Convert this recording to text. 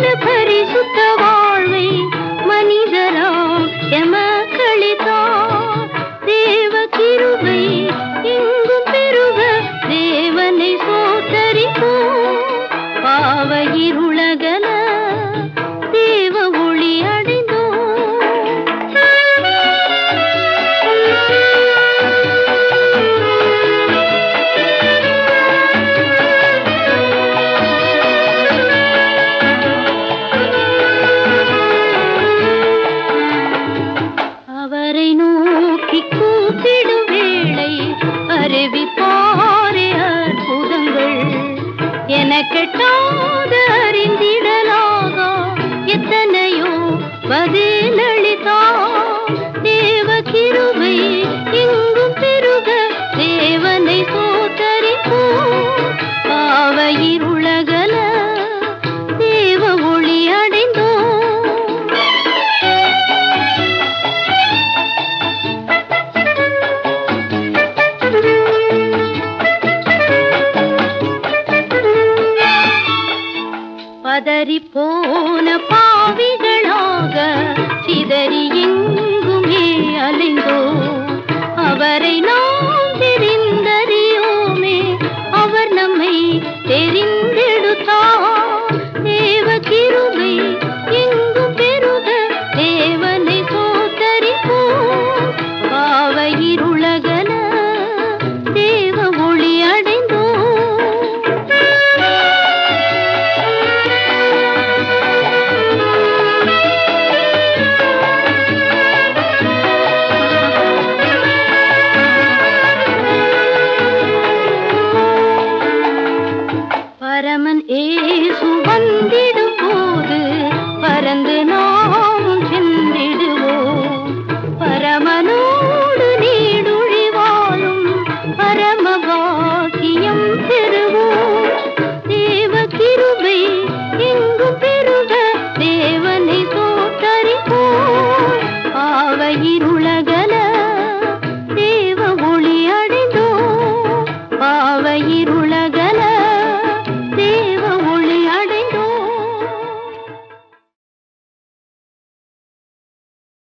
मन भर பதறி போன பாவிகளாக சிதறி எங்குமே